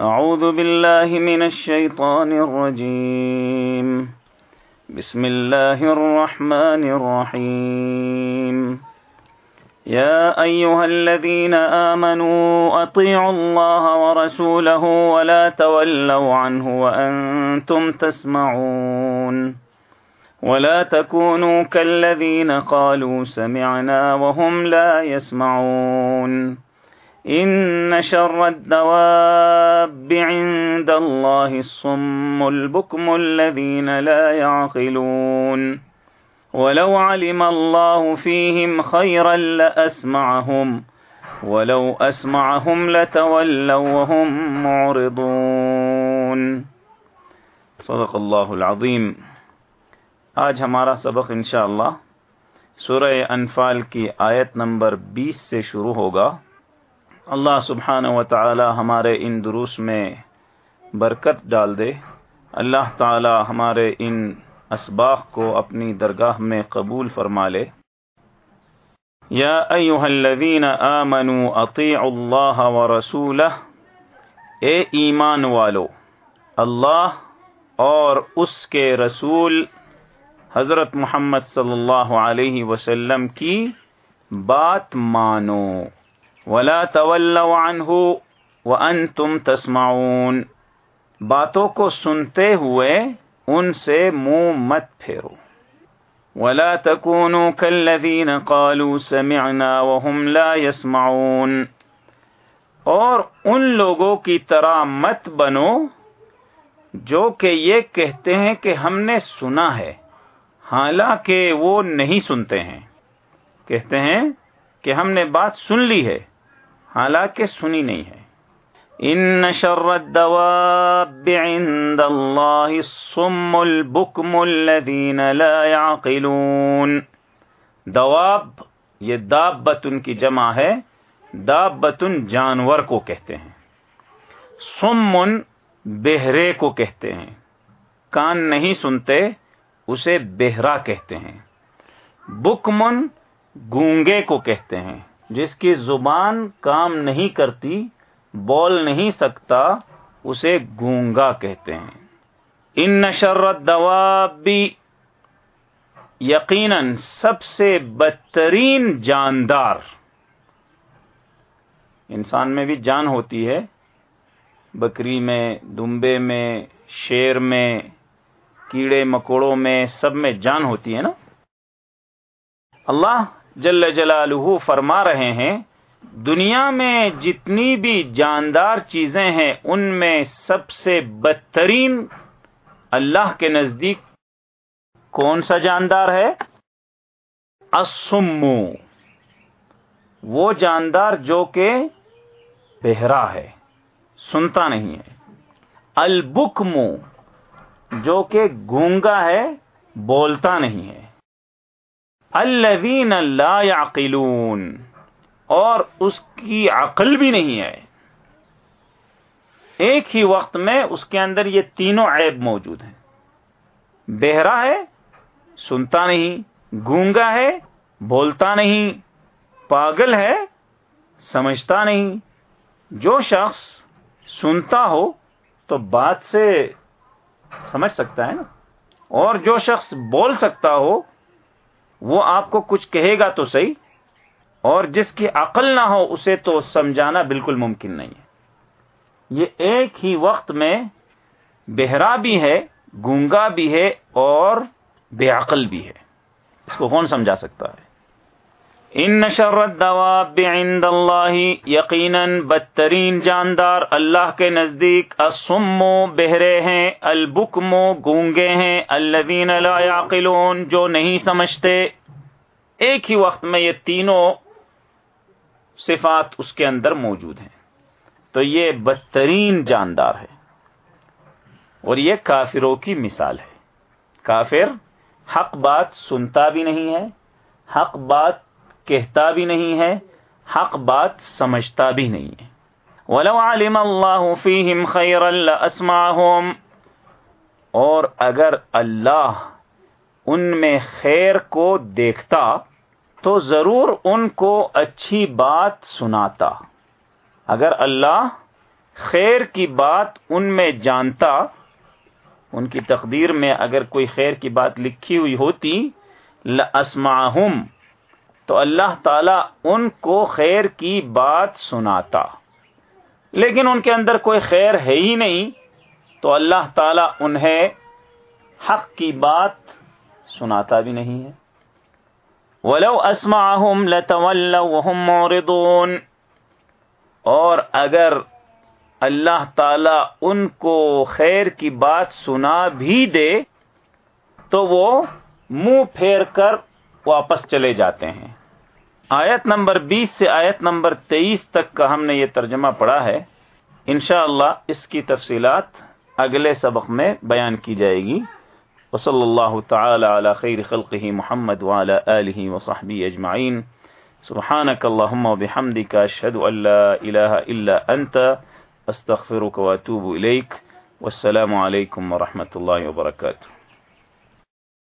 أعوذ بالله من الشيطان الرجيم. بسم الله الرحمن الرحيم. يا أيها الذين آمنوا أطيعوا الله ورسوله ولا تولوا عنه وأنتم تسمعون. ولا تكونوا كالذين قالوا سمعنا وهم لا يسمعون. إن شر الدواب عند الله الصم البكم الذين لا يعقلون ولو علم الله فيهم خيرا لأسمعهم ولو أسمعهم لتولوا وهم معرضون صدق اللہ العظیم آج ہمارا سبق انشاءاللہ سورہ انفال کی آیت نمبر بیس سے شروع ہوگا اللہ سبحانہ و تعالی ہمارے ان دروس میں برکت ڈال دے۔ اللہ تعالی ہمارے ان اسباق کو اپنی درگاہ میں قبول فرما لے۔ یا ایوہ الذین آمنوا اطیعوا اللہ و رسولہ اے ایمان والو، اللہ اور اس کے رسول حضرت محمد صلی اللہ علیہ وسلم کی بات مانو۔ ولا طول عنه تم تسمعون۔ باتوں کو سنتے ہوئے ان سے منہ مت پھیرو۔ ولا تكونوا كالذين قالوا سمعنا وهم لا يسمعون۔ اور ان لوگوں کی طرح مت بنو جو کہ یہ کہتے ہیں کہ ہم نے سنا ہے۔ حالانکہ وہ نہیں سنتے ہیں۔ کہتے ہیں کہ ہم نے بات سن لی ہے۔ حالانکہ سنی نہیں ہے۔ ان شر الدواب عند اللہ الصم البکم الذین لا يعقلون۔ دواب، یہ دابتن کی جمع ہے۔ دابتن جانور کو کہتے ہیں۔ سمن بہرے کو کہتے ہیں۔ کان نہیں سنتے، اسے بہرا کہتے ہیں۔ بکمن گونگے کو کہتے ہیں۔ جس کی زبان کام نہیں کرتی، بول نہیں سکتا، اسے گونگا کہتے ہیں۔ ان نشر دوابی یقیناً سب سے بدترین جاندار۔ انسان میں بھی جان ہوتی ہے، بکری میں، دمبے میں، شیر میں، کیڑے مکوڑوں میں، سب میں جان ہوتی ہے نا۔ اللہ جل جلالہ فرما رہے ہیں، دنیا میں جتنی بھی جاندار چیزیں ہیں، ان میں سب سے بدترین اللہ کے نزدیک کون سا جاندار ہے؟ اسمو وہ جاندار جو کہ بہرا ہے، سنتا نہیں ہے۔ البکمو، جو کہ گونگا ہے، بولتا نہیں ہے۔ الذین لا یعقلون اور اس کی عقل بھی نہیں ہے۔ ایک ہی وقت میں اس کے اندر یہ تینوں عیب موجود ہیں۔ بہرا ہے، سنتا نہیں، گونگا ہے، بولتا نہیں، پاگل ہے، سمجھتا نہیں۔ جو شخص سنتا ہو تو بات سے سمجھ سکتا ہے نا۔ اور جو شخص بول سکتا ہو وہ آپ کو کچھ کہے گا تو صحیح، اور جس کی عقل نہ ہو اسے تو سمجھانا بالکل ممکن نہیں ہے۔ یہ ایک ہی وقت میں بہرا بھی ہے، گونگا بھی ہے اور بے عقل بھی ہے۔ اس کو کون سمجھا سکتا ہے؟ ان شر الدواب عند اللہ یقیناً بدترین جاندار اللہ کے نزدیک اسمو بہرے ہیں البکمو گونگے ہیں، الذین لا یعقلون جو نہیں سمجھتے۔ ایک ہی وقت میں یہ تینوں صفات اس کے اندر موجود ہیں۔ تو یہ بدترین جاندار ہے۔ اور یہ کافروں کی مثال ہے۔ کافر حق بات سنتا بھی نہیں ہے، حق بات کہتا بھی نہیں ہے، حق بات سمجھتا بھی نہیں ہے۔ ولو علم اللہ فیہم خیر لاسمعہم اور اگر اللہ ان میں خیر کو دیکھتا، تو ضرور ان کو اچھی بات سناتا۔ اگر اللہ خیر کی بات ان میں جانتا، ان کی تقدیر میں اگر کوئی خیر کی بات لکھی ہوئی ہوتی لاسمعہم تو اللہ تعالی ان کو خیر کی بات سناتا۔ لیکن ان کے اندر کوئی خیر ہے ہی نہیں، تو اللہ تعالی انہیں حق کی بات سناتا بھی نہیں ہے۔ ولو اسمعهم لتولوا وهم معرضون۔ اور اگر اللہ تعالی ان کو خیر کی بات سنا بھی دے، تو وہ منہ پھیر کر واپس چلے جاتے ہیں۔ آیت نمبر بیس سے آیت نمبر تیئیس تک کا ہم نے یہ ترجمہ پڑھا ہے۔ انشاءاللہ اس کی تفصیلات اگلے سبق میں بیان کی جائے گی۔ وصلی اللہ تعالی علی خیر خلقہ محمد وعلی آلہ وصحبہ اجمعین۔ سبحانک اللہم و بحمدک اشہد ان لا الہ الا انت، استغفرک و اتوب الیک۔ والسلام علیکم ورحمۃ اللہ وبرکاتہ۔